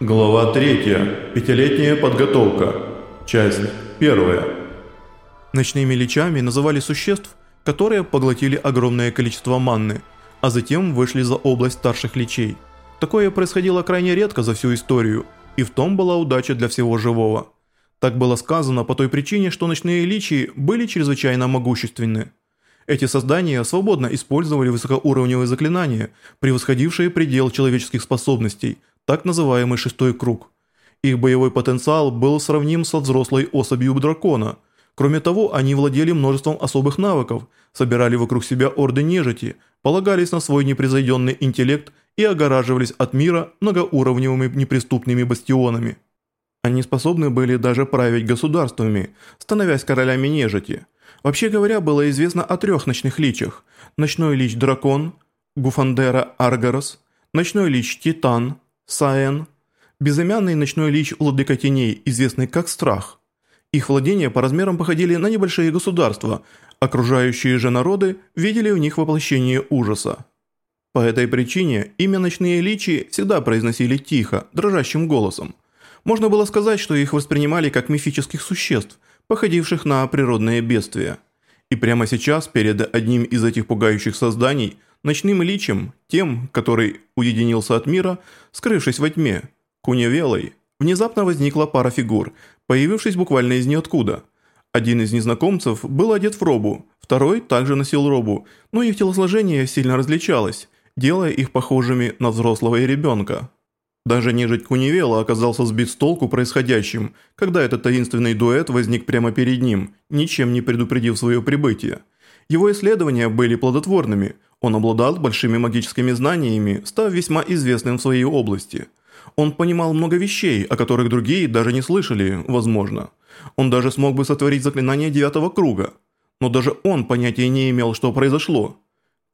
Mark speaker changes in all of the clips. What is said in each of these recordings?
Speaker 1: Глава 3. Пятилетняя подготовка. Часть 1.
Speaker 2: Ночными личами называли существ, которые поглотили огромное количество манны, а затем вышли за область старших личей. Такое происходило крайне редко за всю историю, и в том была удача для всего живого. Так было сказано по той причине, что ночные личи были чрезвычайно могущественны. Эти создания свободно использовали высокоуровневые заклинания, превосходившие предел человеческих способностей, так называемый шестой круг. Их боевой потенциал был сравним со взрослой особью дракона. Кроме того, они владели множеством особых навыков, собирали вокруг себя орды нежити, полагались на свой непревзойденный интеллект и огораживались от мира многоуровневыми неприступными бастионами. Они способны были даже править государствами, становясь королями нежити. Вообще говоря, было известно о трех ночных личах. Ночной лич Дракон, Гуфандера Аргарос, ночной лич Титан – Саен – безымянный ночной лич владыка теней, известный как Страх. Их владения по размерам походили на небольшие государства, окружающие же народы видели в них воплощение ужаса. По этой причине имя ночные личи всегда произносили тихо, дрожащим голосом. Можно было сказать, что их воспринимали как мифических существ, походивших на природные бедствия. И прямо сейчас перед одним из этих пугающих созданий – Ночным личем, тем, который уединился от мира, скрывшись во тьме, куневелой, внезапно возникла пара фигур, появившись буквально из ниоткуда. Один из незнакомцев был одет в робу, второй также носил робу, но их телосложение сильно различалось, делая их похожими на взрослого и ребенка. Даже нежить Куневела оказался сбит с толку происходящим, когда этот таинственный дуэт возник прямо перед ним, ничем не предупредив свое прибытие. Его исследования были плодотворными – он обладал большими магическими знаниями, став весьма известным в своей области. Он понимал много вещей, о которых другие даже не слышали, возможно. Он даже смог бы сотворить заклинание девятого круга. Но даже он понятия не имел, что произошло.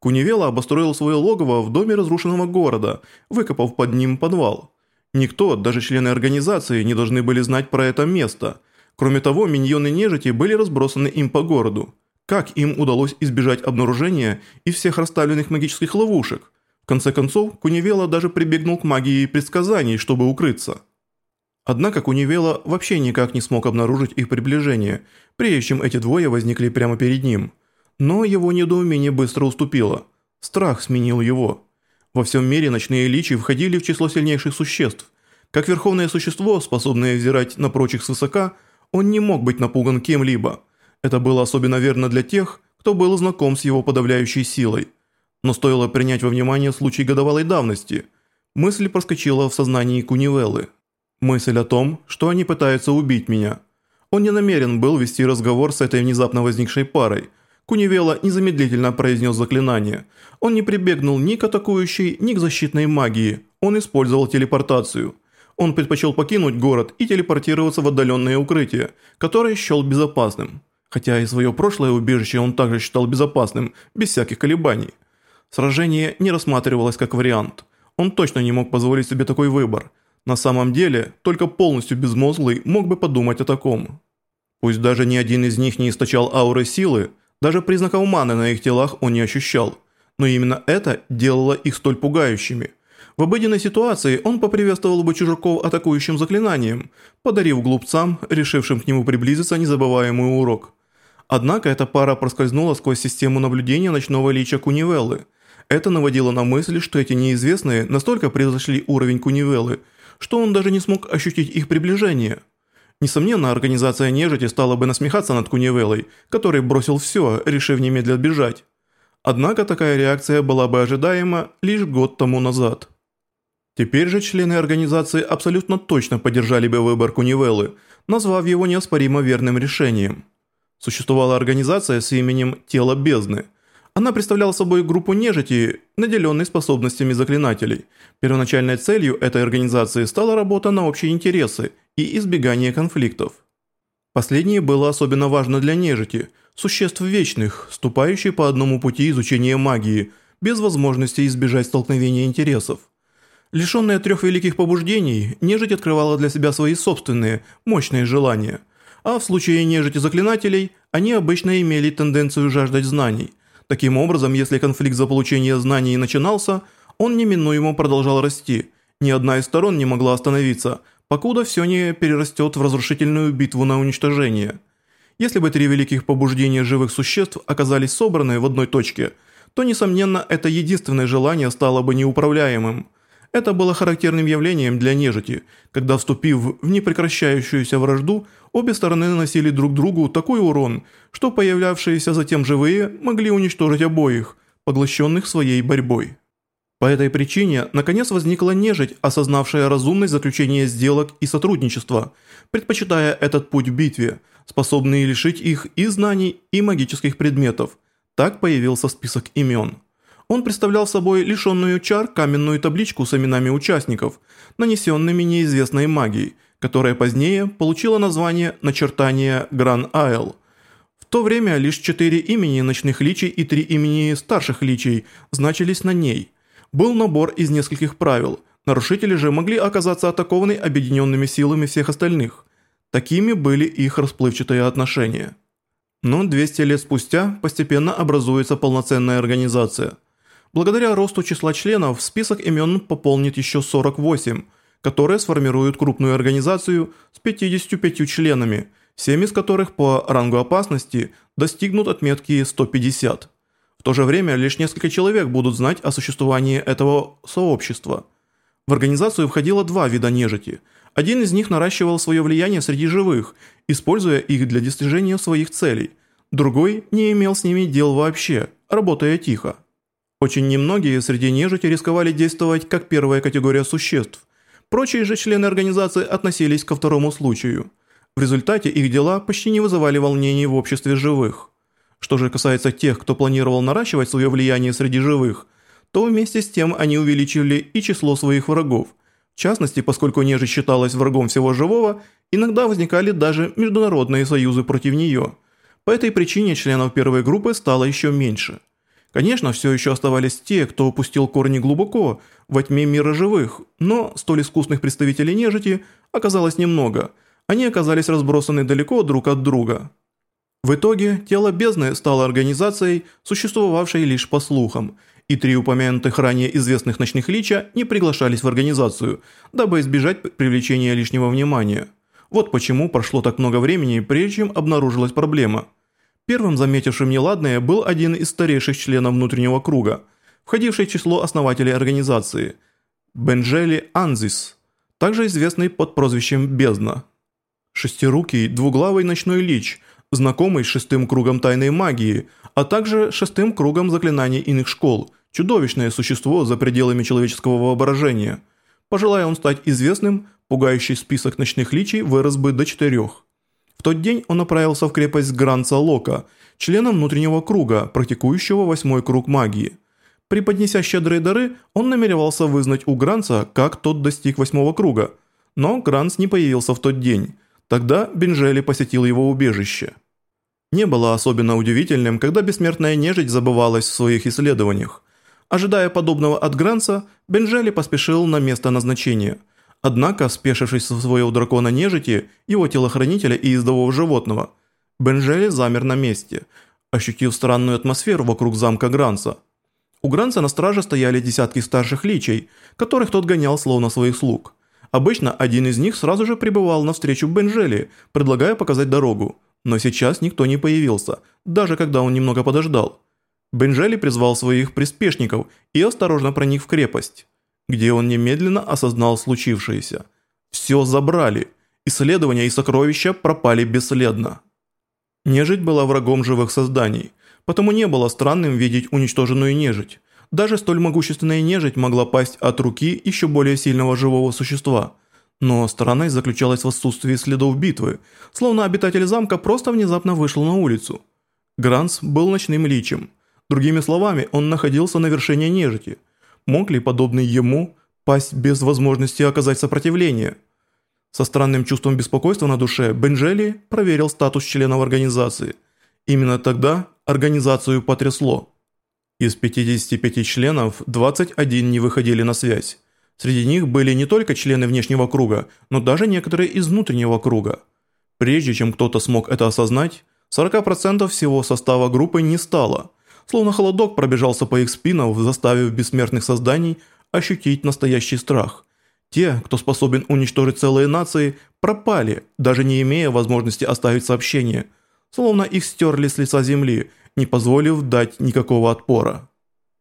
Speaker 2: Куневела обостроил свое логово в доме разрушенного города, выкопав под ним подвал. Никто, даже члены организации, не должны были знать про это место. Кроме того, миньоны нежити были разбросаны им по городу. Как им удалось избежать обнаружения и всех расставленных магических ловушек? В конце концов, Куневела даже прибегнул к магии предсказаний, чтобы укрыться. Однако Куневела вообще никак не смог обнаружить их приближение, прежде чем эти двое возникли прямо перед ним. Но его недоумение быстро уступило. Страх сменил его. Во всем мире ночные личи входили в число сильнейших существ. Как верховное существо, способное взирать на прочих свысока, он не мог быть напуган кем-либо – это было особенно верно для тех, кто был знаком с его подавляющей силой. Но стоило принять во внимание случай годовалой давности. Мысль проскочила в сознании Кунивеллы. Мысль о том, что они пытаются убить меня. Он не намерен был вести разговор с этой внезапно возникшей парой. Кунивелла незамедлительно произнес заклинание. Он не прибегнул ни к атакующей, ни к защитной магии. Он использовал телепортацию. Он предпочел покинуть город и телепортироваться в отдаленное укрытие, которое счел безопасным хотя и свое прошлое убежище он также считал безопасным, без всяких колебаний. Сражение не рассматривалось как вариант. Он точно не мог позволить себе такой выбор. На самом деле, только полностью безмозглый мог бы подумать о таком. Пусть даже ни один из них не источал ауры силы, даже признаков маны на их телах он не ощущал. Но именно это делало их столь пугающими. В обыденной ситуации он поприветствовал бы чужаков атакующим заклинанием, подарив глупцам, решившим к нему приблизиться, незабываемый урок – Однако эта пара проскользнула сквозь систему наблюдения ночного лича Кунивеллы. Это наводило на мысль, что эти неизвестные настолько превзошли уровень Кунивеллы, что он даже не смог ощутить их приближение. Несомненно, организация нежити стала бы насмехаться над Кунивеллой, который бросил все, решив немедленно бежать. Однако такая реакция была бы ожидаема лишь год тому назад. Теперь же члены организации абсолютно точно поддержали бы выбор Кунивеллы, назвав его неоспоримо верным решением. Существовала организация с именем «Тело бездны». Она представляла собой группу нежити, наделенной способностями заклинателей. Первоначальной целью этой организации стала работа на общие интересы и избегание конфликтов. Последнее было особенно важно для нежити, существ вечных, ступающих по одному пути изучения магии, без возможности избежать столкновения интересов. Лишенная трех великих побуждений, нежить открывала для себя свои собственные, мощные желания – а в случае нежити заклинателей они обычно имели тенденцию жаждать знаний. Таким образом, если конфликт за получение знаний начинался, он неминуемо продолжал расти, Ни одна из сторон не могла остановиться, покуда все не перерастет в разрушительную битву на уничтожение. Если бы три великих побуждения живых существ оказались собраны в одной точке, то, несомненно, это единственное желание стало бы неуправляемым. Это было характерным явлением для нежити, когда, вступив в непрекращающуюся вражду, обе стороны наносили друг другу такой урон, что появлявшиеся затем живые могли уничтожить обоих, поглощенных своей борьбой. По этой причине, наконец возникла нежить, осознавшая разумность заключения сделок и сотрудничества, предпочитая этот путь в битве, способный лишить их и знаний, и магических предметов. Так появился список имен. Он представлял собой лишенную чар каменную табличку с именами участников, нанесенными неизвестной магией, которая позднее получила название «Начертание Гран Айл». В то время лишь четыре имени ночных личий и три имени старших личий значились на ней. Был набор из нескольких правил, нарушители же могли оказаться атакованы объединенными силами всех остальных. Такими были их расплывчатые отношения. Но 200 лет спустя постепенно образуется полноценная организация. Благодаря росту числа членов список имен пополнит еще 48, которые сформируют крупную организацию с 55 членами, 7 из которых по рангу опасности достигнут отметки 150. В то же время лишь несколько человек будут знать о существовании этого сообщества. В организацию входило два вида нежити. Один из них наращивал свое влияние среди живых, используя их для достижения своих целей. Другой не имел с ними дел вообще, работая тихо. Очень немногие среди нежити рисковали действовать как первая категория существ. Прочие же члены организации относились ко второму случаю. В результате их дела почти не вызывали волнений в обществе живых. Что же касается тех, кто планировал наращивать свое влияние среди живых, то вместе с тем они увеличили и число своих врагов. В частности, поскольку нежить считалась врагом всего живого, иногда возникали даже международные союзы против нее. По этой причине членов первой группы стало еще меньше – Конечно, все еще оставались те, кто упустил корни глубоко, во тьме мира живых, но столь искусных представителей нежити оказалось немного. Они оказались разбросаны далеко друг от друга. В итоге тело бездны стало организацией, существовавшей лишь по слухам, и три упомянутых ранее известных ночных лича не приглашались в организацию, дабы избежать привлечения лишнего внимания. Вот почему прошло так много времени, прежде чем обнаружилась проблема – Первым заметившим неладное был один из старейших членов внутреннего круга, входивший в число основателей организации – Бенджели Анзис, также известный под прозвищем Бездна. Шестирукий, двуглавый ночной лич, знакомый с шестым кругом тайной магии, а также шестым кругом заклинаний иных школ, чудовищное существо за пределами человеческого воображения. Пожелая он стать известным, пугающий список ночных личий вырос бы до четырех. В тот день он направился в крепость Гранца Лока, членом внутреннего круга, практикующего восьмой круг магии. Преподнеся щедрые дары, он намеревался вызнать у Гранца, как тот достиг восьмого круга. Но Гранц не появился в тот день. Тогда Бенжели посетил его убежище. Не было особенно удивительным, когда бессмертная нежить забывалась в своих исследованиях. Ожидая подобного от Гранца, Бенжели поспешил на место назначения – Однако, спешившись со своего дракона нежити, его телохранителя и ездового животного, Бенжели замер на месте, ощутив странную атмосферу вокруг замка Гранца. У Гранца на страже стояли десятки старших личей, которых тот гонял словно своих слуг. Обычно один из них сразу же прибывал навстречу Бенжели, предлагая показать дорогу, но сейчас никто не появился, даже когда он немного подождал. Бенжели призвал своих приспешников и осторожно проник в крепость где он немедленно осознал случившееся. Все забрали, исследования и сокровища пропали бесследно. Нежить была врагом живых созданий, потому не было странным видеть уничтоженную нежить. Даже столь могущественная нежить могла пасть от руки еще более сильного живого существа. Но странность заключалась в отсутствии следов битвы, словно обитатель замка просто внезапно вышел на улицу. Гранс был ночным личем. Другими словами, он находился на вершине нежити – мог ли подобный ему пасть без возможности оказать сопротивление? Со странным чувством беспокойства на душе Бенджели проверил статус членов организации. Именно тогда организацию потрясло. Из 55 членов 21 не выходили на связь. Среди них были не только члены внешнего круга, но даже некоторые из внутреннего круга. Прежде чем кто-то смог это осознать, 40% всего состава группы не стало – Словно холодок пробежался по их спинам, заставив бессмертных созданий ощутить настоящий страх. Те, кто способен уничтожить целые нации, пропали, даже не имея возможности оставить сообщение, словно их стерли с лица земли, не позволив дать никакого отпора.